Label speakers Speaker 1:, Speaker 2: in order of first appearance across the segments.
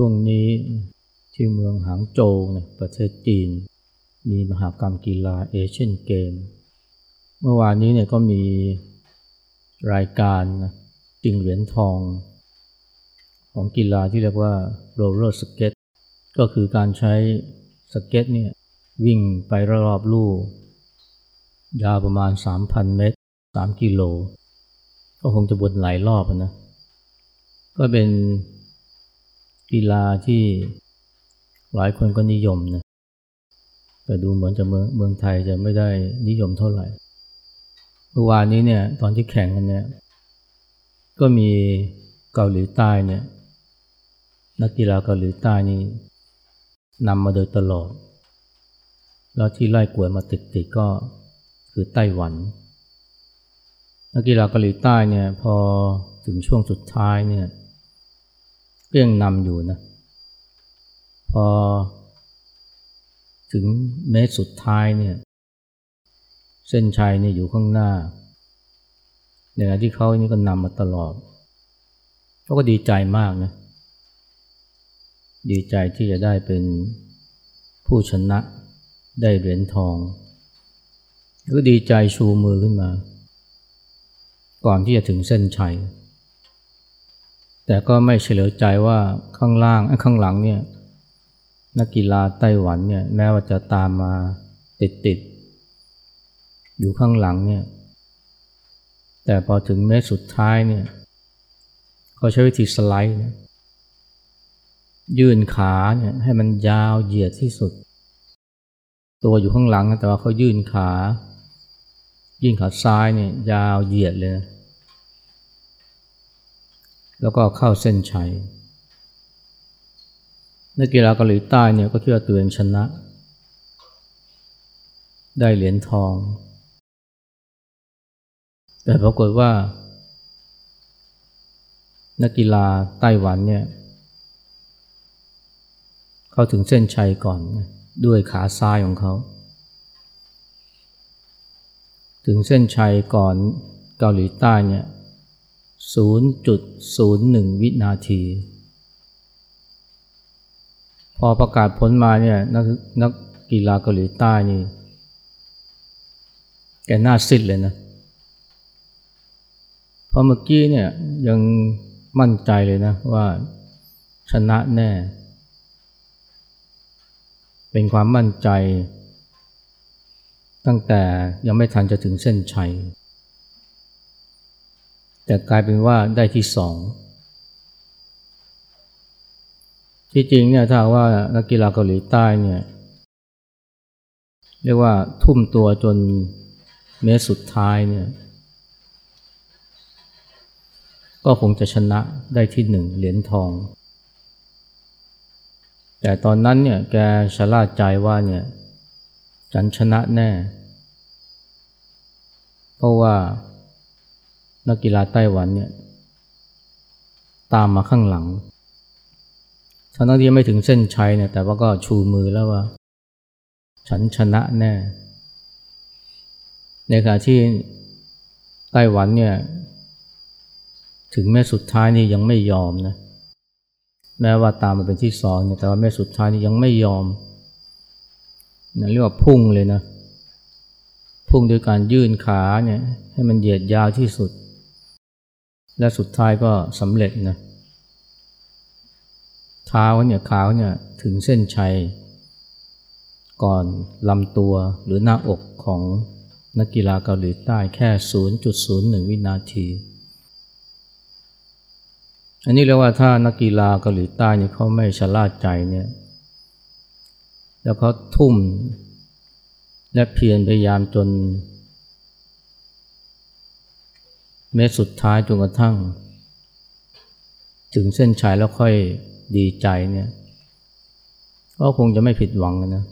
Speaker 1: ช่วงนี้ที่เมืองหางโจวเนี่ยประเทศจีน มีมหากรรมกีฬาเอเชียนเกมส์ เมื่อวานนี้เนี่ยก็มีรายการนะชิงเหรียญทอง ของกีฬาที่เรียกว่า roller skate ก็คือการใช้สเก็ตเนี่ยวิ่งไปรอบลู่ยาวประมาณ 3,000 เมตร 3 กิโล ก็คงจะบนหลายรอบนะ ก็เป็น กีฬาที่หลายคนก็นิยมนะแต่ดูเหมือนจะเมืองเมืองไทยจะไม่ได้นิยมเท่าไหร่เมื่อวานนี้เนี่ยตอนที่แข่งกันเนี่ยก็มีเกาหลีใต้เนี่ยนักกีฬาเกาหลีใต้นี่นำมาโดยตลอด แล้วที่ไล่กวดมาติดๆก็คือไต้หวัน นักกีฬาเกาหลีใต้เนี่ยพอถึงช่วงสุดท้ายเนี่ย ก็ยังนำอยู่นะ พอถึงเมตรสุดท้ายเนี่ย เส้นชัยเนี่ยอยู่ข้างหน้าในขณะที่เขานี่ก็นำมาตลอดเขาก็ดีใจมากนะ ดีใจที่จะได้เป็นผู้ชนะได้เหรียญทอง ก็ดีใจชูมือขึ้นมา ก่อนที่จะถึงเส้นชัย แต่ก็ไม่เฉลียวใจว่าข้างล่างข้างหลังเนี่ยนักกีฬาไต้หวันเนี่ยแม้ว่าจะตามมาติดติดอยู่ข้างหลังเนี่ยแต่พอถึงเมตรสุดท้ายเนี่ยเขาใช้วิธีสไลด์นยื่นขาเนี่ยให้มันยาวเหยียดที่สุด ตัวอยู่ข้างหลังแต่ว่าเขายื่นขา ยื่นขาซ้ายเนี่ยยาวเหยียดเลยนะ แล้วก็เข้าเส้นชัย นักกีฬาเกาหลีใต้เนี่ยก็คิดว่าตัวเองชนะ ได้เหรียญทอง แต่ปรากฏว่า นักกีฬาไต้หวันเนี่ยเข้าถึงเส้นชัยก่อนด้วยขาซ้ายของเขา ถึงเส้นชัยก่อนเกาหลีใต้เนี่ย 0.01 วินาที พอประกาศผลมาเนี่ยนักนักกีฬาเกาหลีใต้นี่ แกหน้าซิดเลยนะ เพราะเมื่อกี้เนี่ยยังมั่นใจเลยนะว่าชนะแน่ เป็นความมั่นใจ ตั้งแต่ยังไม่ทันจะถึงเส้นชัย แต่กลายเป็นว่าได้ที่สองที่จริงเนี่ยถ้าว่านักกีฬาเกาหลีใต้เนี่ยเรียกว่าทุ่มตัวจนเมตรสุดท้ายเนี่ยก็คงจะชนะได้ที่หนึ่งเหรียญทอง แต่ตอนนั้นเนี่ยแกชะล่าใจว่าเนี่ยฉันชนะแน่ เพราะว่า นักกีฬาไต้หวันเนี่ยตามมาข้างหลังทั้งที่ไม่ถึงเส้นชัยเนี่ยแต่ว่าก็ชูมือแล้วว่า ฉันชนะแน่ ในขณะที่ไต้หวันเนี่ยถึงแม้สุดท้ายนี่ยังไม่ยอมนะแม้ว่าตามมาเป็นที่สองเนี่ยแต่ว่าแม่สุดท้ายนี่ยังไม่ยอมนะเรียกว่าพุ่งเลยนะ พุ่งด้วยการยื่นขาเนี่ยให้มันเหยียดยาวที่สุด และสุดท้ายก็สำเร็จนะเท้าเนี่ยขาเนี่ยถึงเส้นชัย ก่อนลำตัวหรือหน้าอกของนักกีฬาเกาหลีใต้แค่ 0.01 วินาที อันนี้เรียกว่าถ้านักกีฬาเกาหลีใต้เนี่ยเขาไม่ชะล่าใจเนี่ย แล้วเขาทุ่ม และเพียรพยายามจน เมตรสุดท้ายจนกระทั่ง ถึงเส้นชัยแล้วค่อยดีใจเนี่ยก็คงจะไม่ผิดหวังนะ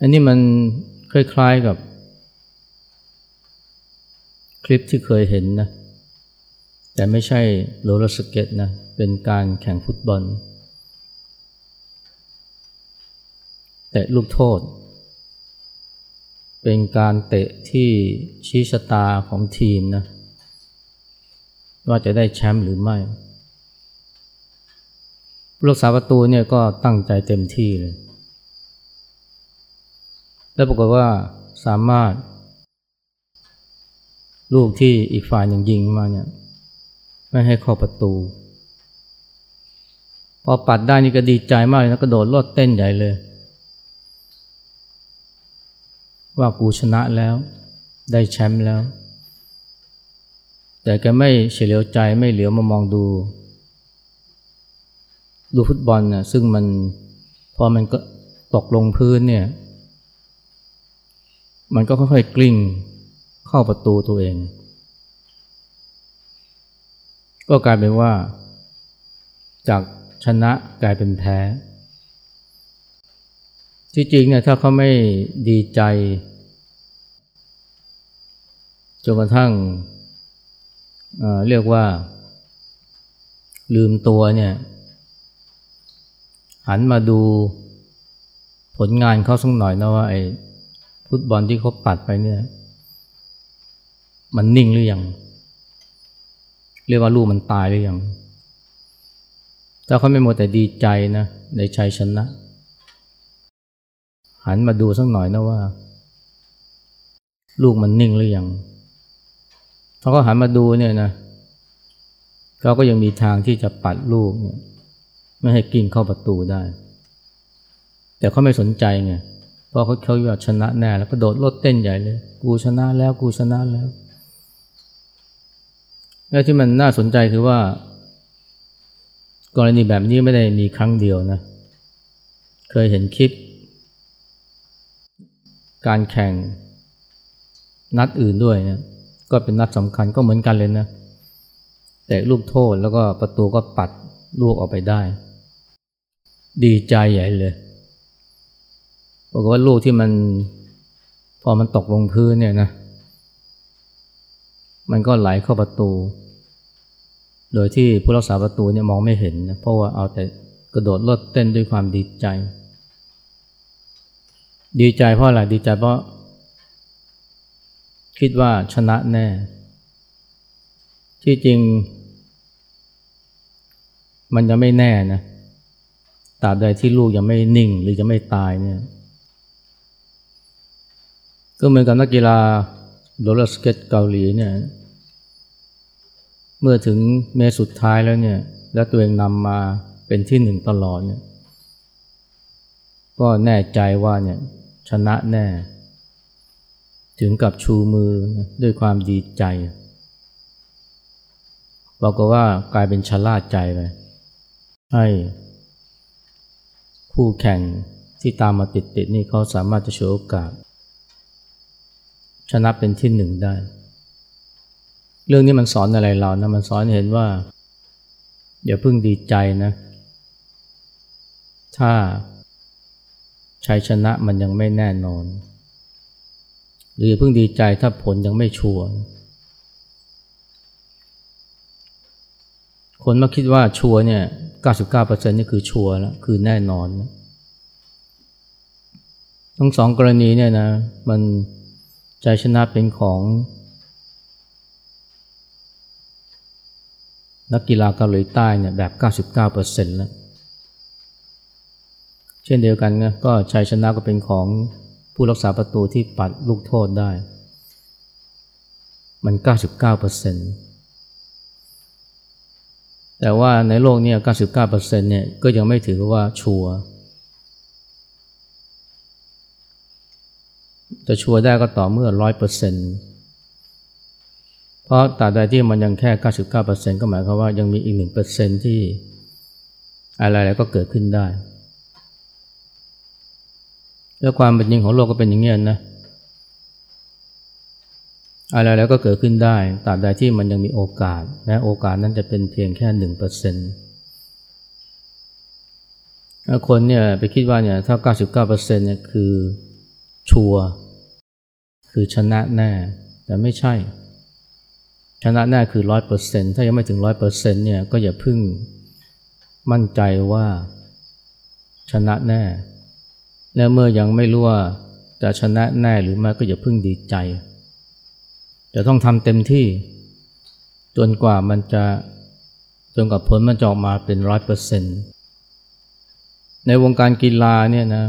Speaker 1: อันนี้มันคล้ายๆกับ คลิปที่เคยเห็นนะ แต่ไม่ใช่โรลสเก็ตนะ เป็นการแข่งฟุตบอล แต่ลูกโทษ เป็นการเตะที่ชี้ชะตาของทีมนะว่าจะได้แชมป์หรือไม่ผู้รักษาประตูเนี่ยก็ตั้งใจเต็มที่เลย แล้วปรากฏว่าสามารถ ลูกที่อีกฝ่ายหนึ่งยิงมาเนี่ยไม่ให้เข้าประตู พอปัดได้นี่ก็ดีใจมากเลยนะกระโดดโลดเต้นใหญ่เลย ว่ากูชนะแล้ว ได้แชมป์แล้ว แต่แกไม่เฉลียวใจไม่เหลียวมามองดู ดูฟุตบอลนะซึ่งมันพอมันก็ตกลงพื้นเนี่ย มันก็ค่อยๆกลิ้งเข้าประตูตัวเอง ก็กลายเป็นว่า จากชนะกลายเป็นแพ้ ที่จริงเนี่ยถ้าเขาไม่ดีใจจนกระทั่งเเรียกว่า ลืมตัวเนี่ย หันมาดูผลงานเขาสักหน่อยนะว่าไอ้ฟุตบอลที่เขาปัดไปเนี่ย มันนิ่งหรือยัง เรียกว่าลูกมันตายหรือยังถ้าเขาไม่หมดแต่ดีใจนะในชัยชนะ หันมาดูสักหน่อยนะว่า ลูกมันนิ่งหรือยังถ้าเขาหันมาดูเนี่ยนะเขาก็ยังมีทางที่จะปัดลูกเนี่ยไม่ให้กิ่งเข้าประตูได้ แต่เขาไม่สนใจไงเพราะเขาเขาอยากชนะแน่แล้วก็โดดรถเต้นใหญ่เลย กูชนะแล้วกูชนะแล้ว และที่มันน่าสนใจคือว่า กรณีแบบนี้ไม่ได้มีครั้งเดียวนะ เคยเห็นคลิป การแข่งนัดอื่นด้วยนะก็เป็นนัดสำคัญก็เหมือนกันเลยนะแต่ลูกโทษแล้วก็ประตูก็ปัดลูกออกไปได้ ดีใจใหญ่เลยบอกว่าลูกที่มันพอมันตกลงพื้นเนี่ยนะ มันก็ไหลเข้าประตู โดยที่ผู้รักษาประตูเนี่ยมองไม่เห็นนะเพราะว่าเอาแต่กระโดดลดเต้นด้วยความดีใจ ดีใจเพราะอะไรดีใจเพราะ คิดว่าชนะแน่ ที่จริง มันจะไม่แน่นะตราบใดที่ลูกยังไม่นิ่ง หรือจะไม่ตายเนี่ยก็เหมือนกับนักกีฬา roller skate เกาหลีเนี่ยเมื่อถึงเมตรสุดท้ายแล้วเนี่ย แล้วตัวเองนำมาเป็นที่หนึ่งตลอดเนี่ย ก็แน่ใจว่าเนี่ย ชนะแน่ ถึงกับชูมือด้วยความดีใจบอกว่ากลายเป็นชะล่าใจไปให้คู่แข่งที่ตามมาติดๆนี่เขาสามารถจะโชว์โอกาส ชนะเป็นที่หนึ่งได้ เรื่องนี้มันสอนอะไรเรานะมันสอนเห็นว่า อย่าเพิ่งดีใจนะ ถ้า ชัยชนะมันยังไม่แน่นอน หรือเพิ่งดีใจถ้าผลยังไม่ชัวร์คนมาคิดว่าชัวร์เนี่ย 99%นี่คือชัวร์แล้วคือแน่นอนนะทั้งสองกรณีเนี่ยนะ มันใจชนะเป็นของนักกีฬาเกาหลีใต้เนี่ยแบบ 99%แล้ว ช่นเดียวกันนะก็ชัยชนะก็เป็นของผู้รักษาประตูที่ปัดลูกโทษได้ มัน 99%แต่ว่าในโลกนี้99%เนี่ยก็ยังไม่ถือว่าชัวจะชัวได้ก็ต่อเมื่อ 100%เพราะตราบใดที่มันยังแค่ 99%ก็หมายความว่ายังมีอีก 1%ที่อะไรๆก็เกิดขึ้นได้ แล้วความเป็นจริงของโลกก็เป็นอย่างนี้นะ อะไรแล้วก็เกิดขึ้นได้ตราบใดที่มันยังมีโอกาสและโอกาสนั้นจะเป็นเพียงแค่หนึ่งเปอร์เซ็นต์คนเนี่ยไปคิดว่าเนี่ยถ้า 99%เนี่ยคือชัวร์คือชนะแน่ แต่ไม่ใช่ ชนะแน่คือร้อยเปอร์เซ็นถ้ายังไม่ถึงร้อยเปอร์เซ็นเนี่ยก็อย่าพึ่งมั่นใจว่าชนะแน่ และเมื่อยังไม่รู้ว่าจะชนะแน่หรือไม่ก็อย่าพึ่งดีใจ จะต้องทำเต็มที่ จนกว่ามันจะจนกว่าผลมันจะออกมาเป็นร้อยเปอร์เซ็นต์ในวงการกีฬาเนี่ยนะ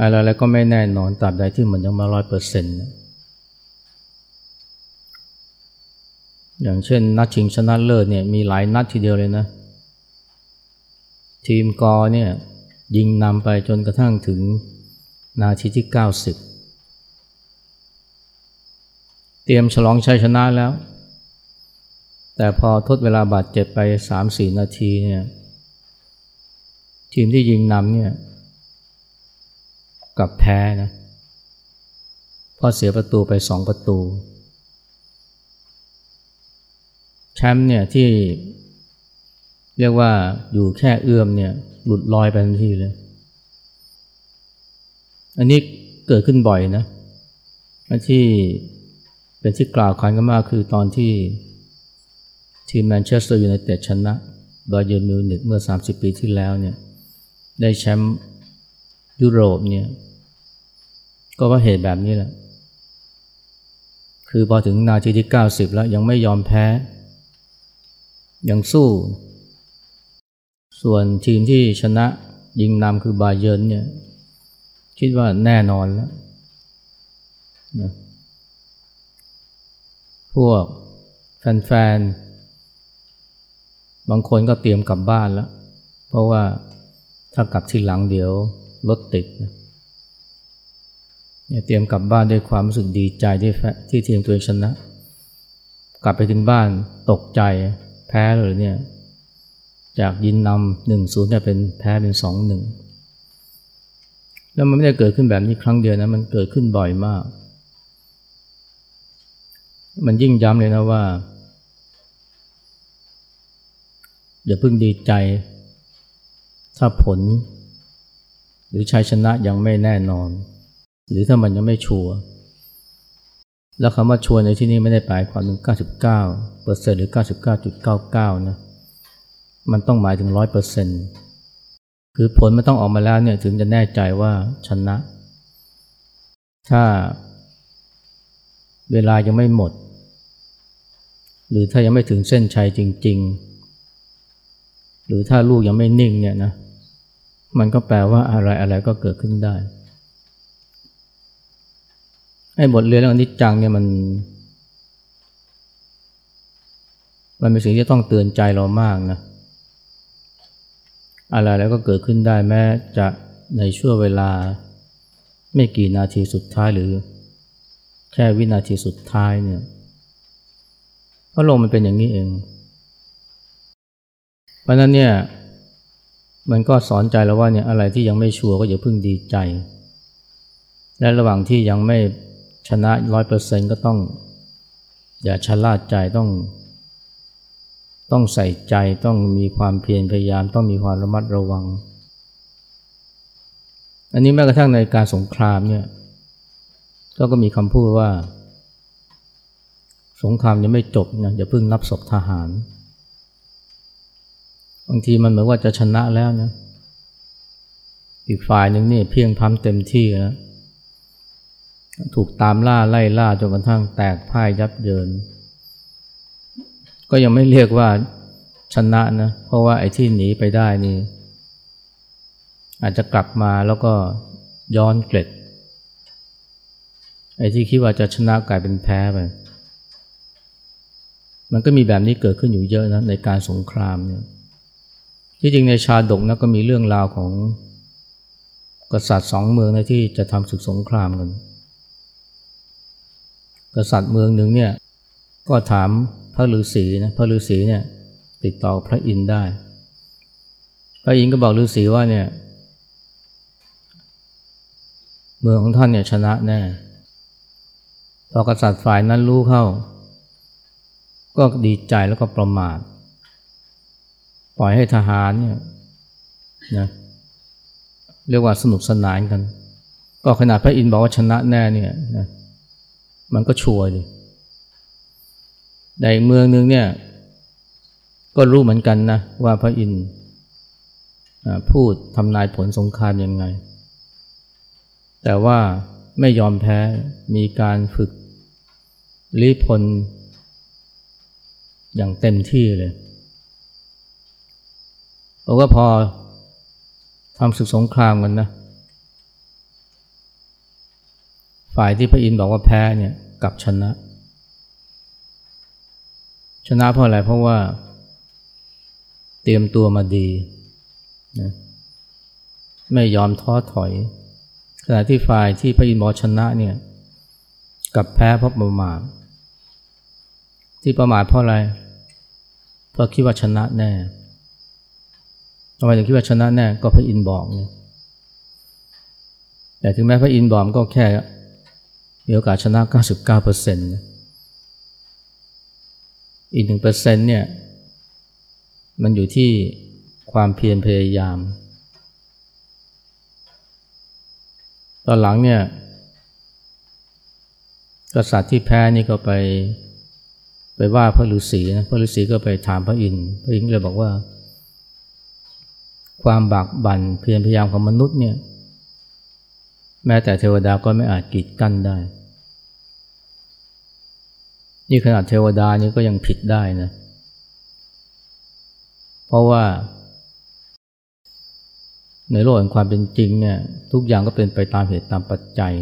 Speaker 1: อะไรๆก็ไม่แน่นอนตราบใดที่มันยังมาร้อยเปอร์เซ็นต์อย่างเช่น นัดชิงชนะเลิศเนี่ยมีหลายนัดทีเดียวเลยนะ ทีมกอเนี่ย ยิงนำไปจนกระทั่งถึงนาทีที่ 90 เตรียมฉลองชัยชนะแล้ว แต่พอทดเวลาบาดเจ็บไป 3-4 นาทีเนี่ยทีมที่ยิงนำเนี่ยกับแพ้นะเพราะเสียประตูไปสองประตู แชมป์เนี่ยที่ เรียกว่าอยู่แค่เอื้อมเนี่ยหลุดลอยไปทันทีเลย อันนี้เกิดขึ้นบ่อยนะที่เป็นที่กล่าวขานกันมากคือตอนที่ทีมแมนเชสเตอร์ยูไนเต็ดชนะบาเยิร์นมิวนิกเมื่อ 30 ปีที่แล้วเนี่ยได้แชมป์ยุโรปเนี่ยก็เพราะเหตุแบบนี้แหละ คือพอถึงนาทีที่ 90 แล้วยังไม่ยอมแพ้ ยังสู้ ส่วนทีมที่ชนะยิงนำคือบาเยิร์นเนี่ยคิดว่าแน่นอนแล้วนะพวกแฟนๆ บางคนก็เตรียมกลับบ้านแล้ว เพราะว่าถ้ากลับที่หลังเดี๋ยวรถติดนะเตรียมกลับบ้านด้วยความรู้สึกดีใจที่ที่ทีมตัวเองชนะ กลับไปถึงบ้านตกใจแพ้เลยเนี่ย จากยินนำหนึ่งศูนย์จะเป็นแพ้เป็นสองหนึ่งแล้วมันไม่ได้เกิดขึ้นแบบนี้ครั้งเดียวนะมันเกิดขึ้นบ่อยมาก มันยิ่งย้ำเลยนะว่าอย่าเพิ่งดีใจ ถ้าผล หรือชัยชนะยังไม่แน่นอน หรือถ้ามันยังไม่ชัวร์แล้วคำว่าชัวร์ในที่นี้ไม่ได้หมายความถึง 99เปอร์เซ็นต์หรือ 99.99 นะ มันต้องหมายถึง100เปอร์เซ็นต์คือผลมันต้องออกมาแล้วเนี่ยถึงจะแน่ใจว่าชนะ ถ้าเวลายังไม่หมด หรือถ้ายังไม่ถึงเส้นชัยจริง ๆ หรือถ้าลูกยังไม่นิ่งเนี่ยนะมันก็แปลว่าอะไรอะไรก็เกิดขึ้นได้ไอ้บทเรียนเรื่องอนิจจังเนี่ยมันมันเป็นสิ่งที่ต้องเตือนใจเรามากนะ อะไรแล้วก็เกิดขึ้นได้แม้จะในช่วงเวลา ไม่กี่นาทีสุดท้ายหรือ แค่วินาทีสุดท้ายเนี่ยเพราะลกมันเป็นอย่างนี้เอง เพราะนั้นเนี่ยมันก็สอนใจเราว่าเนี่ยอะไรที่ยังไม่ชัวร์ก็อย่าเพิ่งดีใจ และระหว่างที่ยังไม่ชนะร้อยเปอร์เซ็นก็ต้อง อย่าชะล่าใจต้อง ต้องใส่ใจต้องมีความเพียรพยายามต้องมีความระมัดระวัง อันนี้แม้กระทั่งในการสงครามเนี่ยก็ก็มีคำพูดว่า สงครามยังไม่จบนะอย่าเพิ่งนับศพทหาร บางทีมันเหมือนว่าจะชนะแล้วนะอีกฝ่ายหนึ่งนี่เพียงพัมเต็มที่แล้วถูกตามล่าไล่ล่าจนกระทั่งแตกพ่ายยับเยิน ก็ยังไม่เรียกว่าชนะนะ เพราะว่าไอ้ที่หนีไปได้นี่ อาจจะกลับมาแล้วก็ย้อนเกล็ด ไอ้ที่คิดว่าจะชนะกลายเป็นแพ้ไป มันก็มีแบบนี้เกิดขึ้นอยู่เยอะนะในการสงครามเนี่ย ที่จริงในชาดกนะก็มีเรื่องราวของกษัตริย์สองเมืองนะที่จะทำศึกสงครามกัน กษัตริย์เมืองหนึ่งเนี่ย ก็ถามพระฤาษีนะพระฤาษีเนี่ยติดต่อพระอินทได้ พระอินทก็บอกฤาษีว่าเนี่ยเมืองของท่านเนี่ยชนะแน่พอกษัตริย์ฝ่ายนั้นรู้เข้า ก็ดีใจแล้วก็ประมาท ปล่อยให้ทหารเนี่ยนะเรียกว่าสนุกสนานกัน ก็ขนาดพระอินทร์บอกว่าชนะแน่เนี่ยนะมันก็ชัวร์เลย ในเมืองหนึ่งเนี่ย ก็รู้เหมือนกันนะว่าพระอินทร์พูดทำนายผลสงครามยังไง แต่ว่าไม่ยอมแพ้มีการฝึกรีพลอย่างเต็มที่เลยบอกว่าพอทำศึกสงครามกันนะ ฝ่ายที่พระอินทร์บอกว่าแพ้เนี่ยกลับชนะ ชนะเพราะอะไรเพราะว่า เตรียมตัวมาดีนะไม่ยอมท้อถอย ขณะที่ฝ่ายที่พระอินทร์บอกชนะเนี่ยกับแพ้เพราะประมาทที่ประมาทเพราะอะไรเพราะคิดว่าชนะแน่ทำไมถึงคิดว่าชนะแน่ก็พระอินทร์บอกเนี่ยแต่ถึงแม้พระอินทร์บอกก็แค่มีโอกาสชนะ 99%เปอร์เซ็นต์ อีกหนึ่งเปอร์เซ็นต์เนี่ยมันอยู่ที่ความเพียรพยายาม ตอนหลังเนี่ยกษัตริย์ที่แพ้นี่ก็ไปไปว่าพระฤาษีนะพระฤาษีก็ไปถามพระอินทร์พระอินทร์เลยบอกว่า ความบากบั่นเพียรพยายามของมนุษย์เนี่ยแม้แต่เทวดาก็ไม่อาจกีดกั้นได้ นี่ขนาดเทวดานี่ก็ยังผิดได้นะ เพราะว่า ในโลกแห่งความเป็นจริงเนี่ยทุกอย่างก็เป็นไปตามเหตุตามปัจจัย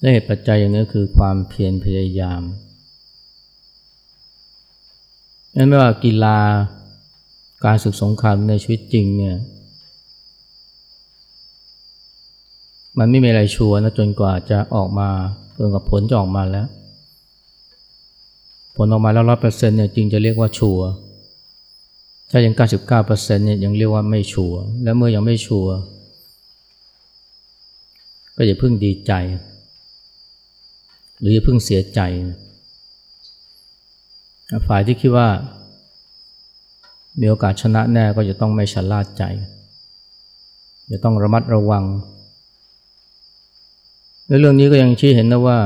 Speaker 1: และเหตุปัจจัยอย่างนี้คือความเพียรพยายามนั้นไม่ว่ากีฬาการศึกสงครามในชีวิตจริงเนี่ยมันไม่มีอะไรชัวร์นะจนกว่าจะออกมาจนกว่าผลจะออกมาแล้ว ผลออกมาแล้วร้อยเปอร์เซ็นต์เนี่ยจึงจะเรียกว่าชัวถ้ายังเก้าสิบเก้าเปอร์เซ็นต์เนี่ยยังเรียกว่าไม่ชัวและเมื่อยังไม่ชัวก็อย่าเพิ่งดีใจ หรืออย่าเพิ่งเสียใจ ฝ่ายที่คิดว่า มีโอกาสชนะแน่ก็จะต้องไม่ชะล่าใจจะต้องระมัดระวังในเรื่องนี้ก็ยังชี้เห็นนะว่า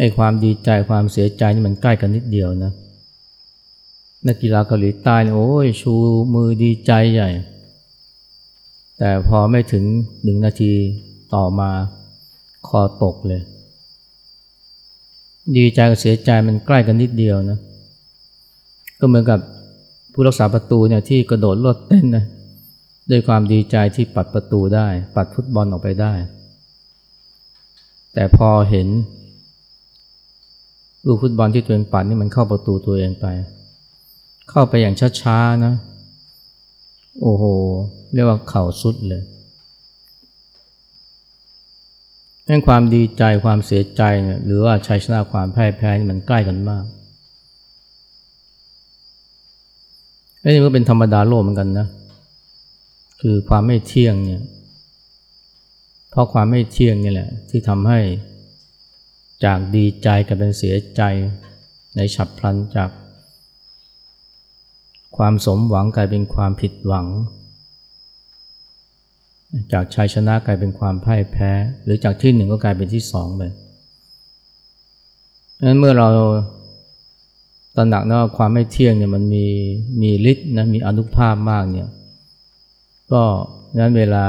Speaker 1: ไอ้ความดีใจความเสียใจนี่มันใกล้กันนิดเดียวนะนักกีฬาเกาหลีใต้โอ้ยชูมือดีใจใหญ่ แต่พอไม่ถึงหนึ่งนาทีต่อมาคอตกเลย ดีใจกับเสียใจมันใกล้กันนิดเดียวนะ ก็เหมือนกับผู้รักษาประตูเนี่ยที่กระโดดลดเต้นนะด้วยความดีใจที่ปัดประตูได้ ปัดฟุตบอลออกไปได้ แต่พอเห็น ลูกฟุตบอลที่ตัวเองปัดนี่มันเข้าประตูตัวเองไป เข้าไปอย่างช้าๆนะ โอ้โห เรียกว่าเข่าสุดเลยนั่นความดีใจความเสียใจเนี่ยหรือว่าชัยชนะความแพ้แพ้นี่มันใกล้กันมากนี่ก็เป็นธรรมดาโลกเหมือนกันนะ คือความไม่เที่ยงเนี่ย เพราะความไม่เที่ยงนี่แหละ ที่ทำให้ จากดีใจกลายเป็นเสียใจในฉับพลันจาก ความสมหวังกลายเป็นความผิดหวัง จากชัยชนะกลายเป็นความพ่ายแพ้ หรือจากที่หนึ่งก็กลายเป็นที่สองไปนั้นเมื่อเราตระหนักนะว่าความไม่เที่ยงเนี่ยมันมีมีฤทธิ์นะมีอนุภาพมากเนี่ยก็นั้นเวลา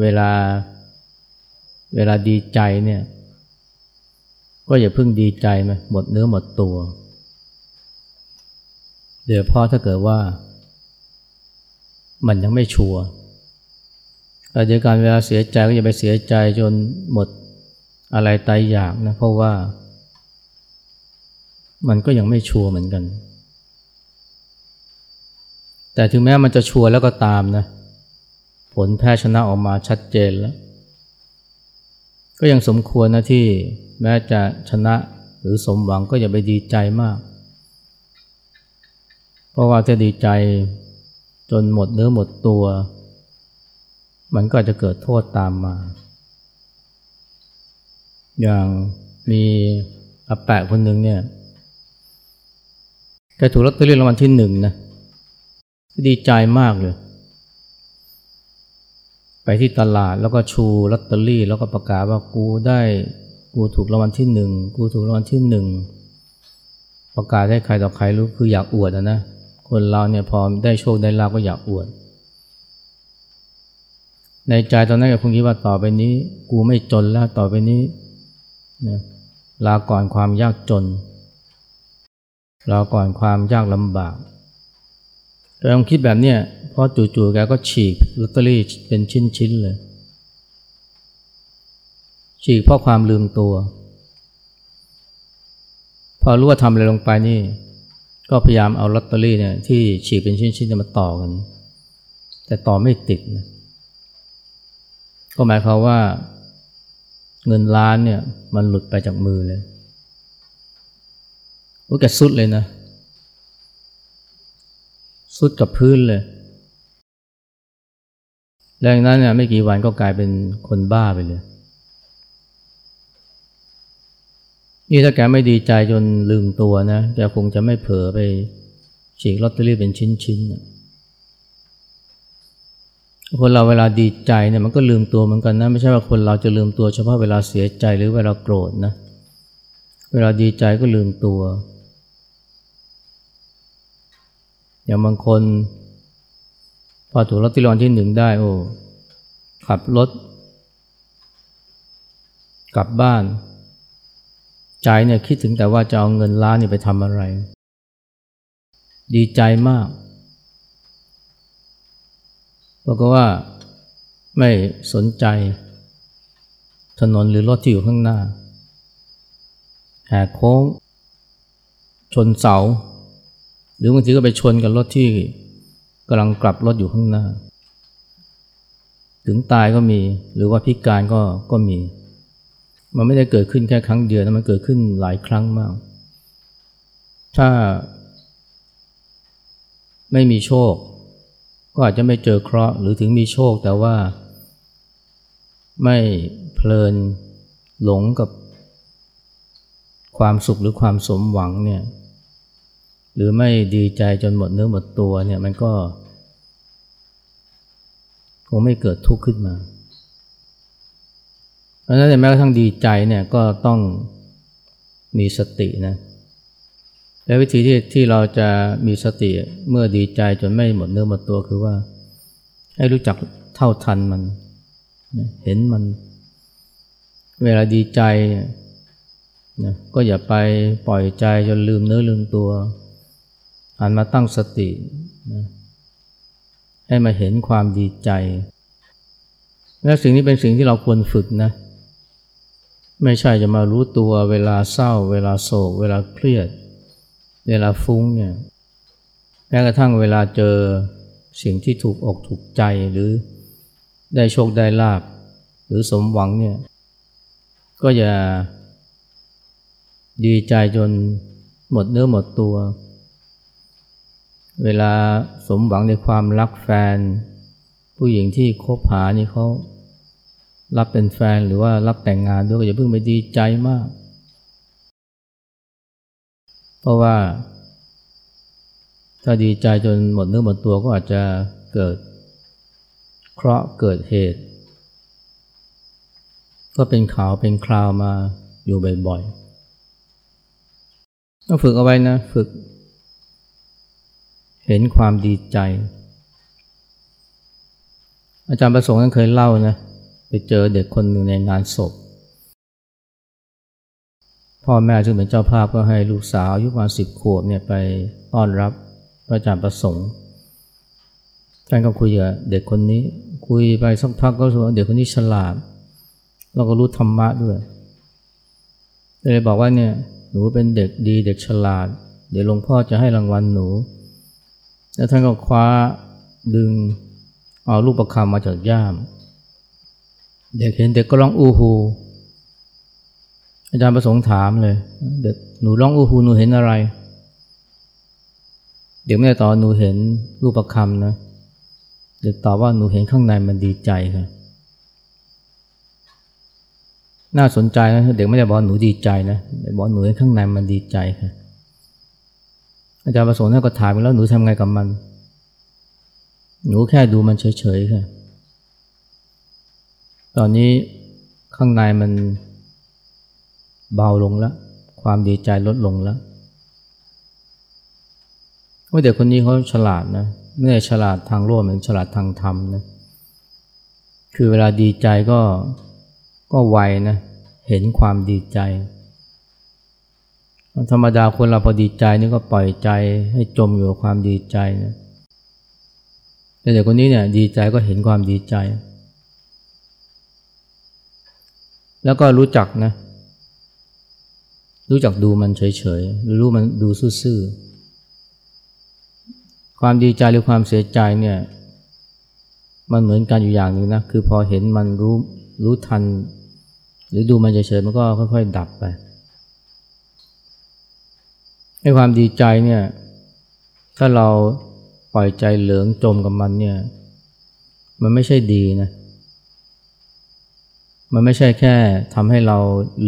Speaker 1: เวลาเวลาดีใจเนี่ย ก็อย่าเพิ่งดีใจไหมหมดเนื้อหมดตัว เดี๋ยวพ่อถ้าเกิดว่า มันยังไม่ชัวร์แต่เดียวกันเวลาเสียใจก็อย่าไปเสียใจจนหมดอะไรตายอยากนะ เพราะว่า มันก็ยังไม่ชัวร์เหมือนกัน แต่ถึงแม้มันจะชัวร์แล้วก็ตามนะ ผลแพ้ชนะออกมาชัดเจนแล้ว ก็ยังสมควรนะที่ แม้จะชนะหรือสมหวังก็อย่าไปดีใจมาก เพราะว่าถ้าดีใจจนหมดเนื้อหมดตัว มันก็จะเกิดโทษตามมา อย่างมีอาแปะคนหนึ่งเนี่ยแกถูกลอตเตอรี่รางวัลที่หนึ่งนะดีใจมากเลย ไปที่ตลาดแล้วก็ชูลอตเตอรี่ แล้วก็ประกาศว่ากูได้ กูถูกรางวัลที่หนึ่งกูถูกรางวัลที่หนึ่งประกาศให้ใครต่อใครรู้คืออยากอวดนะ คนเราเนี่ยพอได้โชคได้ลาภก็อยากอวด ในใจตอนนั้นก็คงคิดว่าต่อไปนี้ กูไม่จนแล้วต่อไปนี้นะลาก่อนความยากจนลาก่อนความยากลำบากแกลองคิดแบบเนี้ยเพราะจู่ๆแกก็ฉีกลอตเตอรี่เป็นชิ้นๆเลย ฉีกเพราะความลืมตัว พอรู้ว่าทำอะไรลงไปนี่ ก็พยายามเอาลอตเตอรี่เนี่ยที่ฉีกเป็นชิ้นๆมาต่อกัน แต่ต่อไม่ติดนะก็หมายความว่าเงินล้านเนี่ยมันหลุดไปจากมือเลยโอ้แกสุดเลยนะ สุดกับพื้นเลย แล้วอย่างนั้นเนี่ยไม่กี่วันก็กลายเป็นคนบ้าไปเลย นี่ถ้าแกไม่ดีใจจนลืมตัวนะแกคงจะไม่เผลอไปฉีกลอตเตอรี่เป็นชิ้นๆคนเราเวลาดีใจเนี่ยมันก็ลืมตัวเหมือนกันนะไม่ใช่ว่าคนเราจะลืมตัวเฉพาะเวลาเสียใจหรือเวลาโกรธนะเวลาดีใจก็ลืมตัว อย่างบางคน พอถูกลอตเตอรี่รางวัลที่หนึ่งได้โอ้ขับรถ กลับบ้าน ใจเนี่ยคิดถึงแต่ว่าจะเอาเงินล้านนี่ไปทำอะไร ดีใจมากบอกว่าไม่สนใจ ถนนหรือรถที่อยู่ข้างหน้าแหกโค้ง ชนเสา หรือบางทีก็ไปชนกับรถที่กำลังกลับรถอยู่ข้างหน้า ถึงตายก็มีหรือว่าพิการก็ก็มี มันไม่ได้เกิดขึ้นแค่ครั้งเดียวนะมันเกิดขึ้นหลายครั้งมาก ถ้าไม่มีโชค ก็อาจจะไม่เจอเคราะห์หรือถึงมีโชคแต่ว่า ไม่เพลินหลงกับความสุขหรือความสมหวังเนี่ยหรือไม่ดีใจจนหมดเนื้อหมดตัวเนี่ยมันก็ คงไม่เกิดทุกข์ขึ้นมา เพราะฉะนั้นแม้กระทั่งดีใจเนี่ยก็ต้องมีสตินะและวิธีที่ที่เราจะมีสติเมื่อดีใจจนไม่หมดเนื้อหมดตัวคือว่า ให้รู้จักเท่าทันมัน เห็นมัน เวลาดีใจนะก็อย่าไปปล่อยใจจนลืมเนื้อลืมตัวหันมาตั้งสตินะให้มาเห็นความดีใจ และสิ่งนี้เป็นสิ่งที่เราควรฝึกนะ ไม่ใช่จะมารู้ตัวเวลาเศร้า เวลาโศก เวลาเครียด เวลาฟุ้งเนี่ยแม้กระทั่งเวลาเจอสิ่งที่ถูกอกถูกใจหรือได้โชคได้ลาบหรือสมหวังเนี่ยก็อย่าดีใจจนหมดเนื้อหมดตัว เวลาสมหวังในความรักแฟน ผู้หญิงที่คบหานี่เขา รับเป็นแฟนหรือว่ารับแต่งงานด้วยก็อย่าเพิ่งไปดีใจมาก เพราะว่า ถ้าดีใจจนหมดเนื้อหมดตัวก็อาจจะเกิด เคราะห์เกิดเหตุ ก็เป็นข่าวเป็นคราวมาอยู่บ่อยๆต้องฝึกเอาไว้นะฝึก เห็นความดีใจ อาจารย์ประสงค์นั้นเคยเล่านะ ไปเจอเด็กคนหนึ่งในงานศพ พ่อแม่ซึ่งเป็นเจ้าภาพก็ให้ลูกสาวอายุประมาณสิบขวบเนี่ยไปต้อนรับพระอาจารย์ประสงค์ท่านก็คุยกับเด็กคนนี้ คุยไปสักพักก็รู้ว่าเด็กคนนี้ฉลาด แล้วก็รู้ธรรมะด้วยเลยบอกว่าเนี่ยหนูเป็นเด็กดีเด็กฉลาด เดี๋ยวหลวงพ่อจะให้รางวัลหนู แล้วท่านก็คว้าดึงเอาลูกประคำมาจากย่าม เด็กเห็นเด็กก็ร้องอู้ฮูอาจารย์ประสงค์ถามเลย เด็กหนูร้องอู้ฮูหนูเห็นอะไร เด็กไม่ได้ตอบหนูเห็นรูปประคำนะเด็กตอบว่าหนูเห็นข้างในมันดีใจค่ะน่าสนใจนะเด็กไม่ได้บอกหนูดีใจนะเด็กบอกหนูเห็นข้างในมันดีใจค่ะอาจารย์ประสงค์ท่านก็ถามไปแล้วหนูทำไงกับมัน หนูแค่ดูมันเฉยๆค่ะ ตอนนี้ข้างในมันเบาลงแล้ว ความดีใจลดลงแล้วว่าเด็กคนนี้เขาฉลาดนะไม่ใช่ฉลาดทางโลกเหมือนฉลาดทางธรรมนะคือเวลาดีใจก็ก็ไวนะเห็นความดีใจ ธรรมดาคนเราพอดีใจนี่ก็ปล่อยใจให้จมอยู่กับความดีใจนะแต่เด็กคนนี้เนี่ยดีใจก็เห็นความดีใจ แล้วก็รู้จักนะ รู้จักดูมันเฉยๆหรือรู้มันดูซื่อๆความดีใจหรือความเสียใจเนี่ยมันเหมือนกันอยู่อย่างหนึ่งนะ คือพอเห็นมันรู้รู้ทัน หรือดูมันเฉยๆมันก็ค่อยๆดับไปไอ้ความดีใจเนี่ย ถ้าเราปล่อยใจเหลืองจมกับมันเนี่ย มันไม่ใช่ดีนะ มันไม่ใช่แค่ทำให้เรา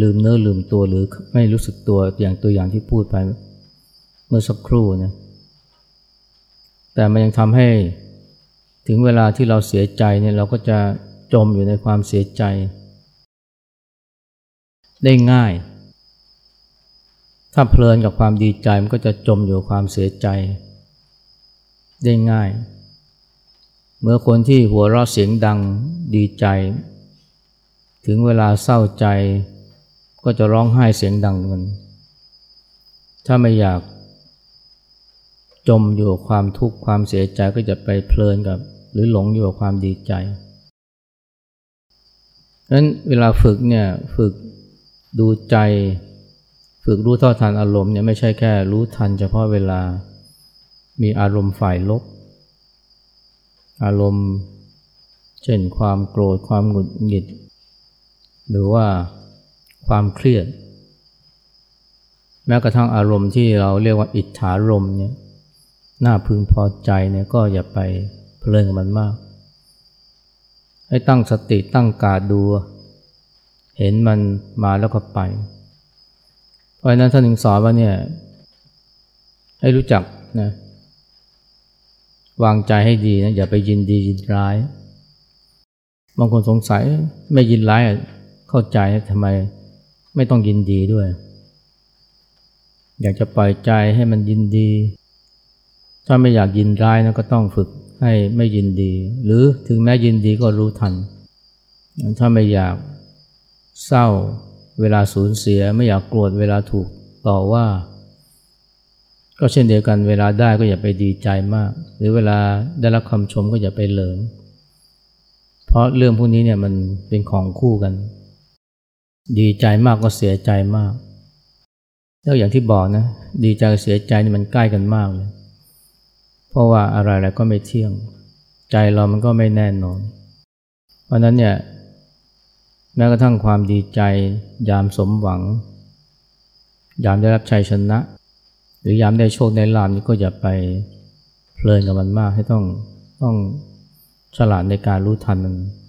Speaker 1: ลืมเนื้อลืมตัวหรือไม่รู้สึกตัวอย่างตัวอย่างที่พูดไปเมื่อสักครู่นะแต่มันยังทำให้ถึงเวลาที่เราเสียใจเนี่ยเราก็จะจมอยู่ในความเสียใจ ได้ง่าย ถ้าเพลินกับความดีใจมันก็จะจมอยู่ความเสียใจ ได้ง่าย เมื่อคนที่หัวเราะเสียงดังดีใจ ถึงเวลาเศร้าใจ ก็จะร้องไห้เสียงดังเงินถ้าไม่อยากจมอยู่กับความทุกข์ความเสียใจก็จะไปเพลินกับ หรือหลงอยู่กับความดีใจดังนั้นเวลาฝึกเนี่ยฝึกดูใจ ฝึกรู้เท่าทันอารมณ์เนี่ยไม่ใช่แค่รู้ทันเฉพาะเวลามีอารมณ์ฝ่ายลบ อารมณ์ เช่นความโกรธความหงุดหงิด หรือว่าความเครียด แม้กระทั่งอารมณ์ที่เราเรียกว่าอิทธารมเนี่ยน่าพึงพอใจเนี่ยก็อย่าไปเพลินกับมันมาก ให้ตั้งสติตั้งการดู เห็นมันมาแล้วก็ไป เพราะนั้นท่านถึงสอนว่าเนี่ยให้รู้จักนะวางใจให้ดีนะอย่าไปยินดียินร้าย บางคนสงสัยไม่ยินร้าย เข้าใจทำไมไม่ต้องยินดีด้วย อยากจะปล่อยใจให้มันยินดี ถ้าไม่อยากยินร้ายนะก็ต้องฝึกให้ไม่ยินดี หรือถึงแม้ยินดีก็รู้ทัน ถ้าไม่อยากเศร้าเวลาสูญเสียไม่อยากโกรธเวลาถูกต่อว่า ก็เช่นเดียวกันเวลาได้ก็อย่าไปดีใจมาก หรือเวลาได้รับคำชมก็อย่าไปเหลิงเพราะเรื่องพวกนี้เนี่ยมันเป็นของคู่กัน ดีใจมากก็เสียใจมาก แล้วอย่างที่บอกนะ ดีใจกับเสียใจนี่มันใกล้กันมากเลย เพราะว่าอะไรๆก็ไม่เที่ยง ใจเรามันก็ไม่แน่นอน เพราะนั้นเนี่ยแม้กระทั่งความดีใจยามสมหวัง ยามได้รับชัยชนะ หรือยามได้โชคได้ลาภนี่ก็อย่าไปเพลินกับมันมากให้ต้องต้องฉลาดในการรู้ทันมัน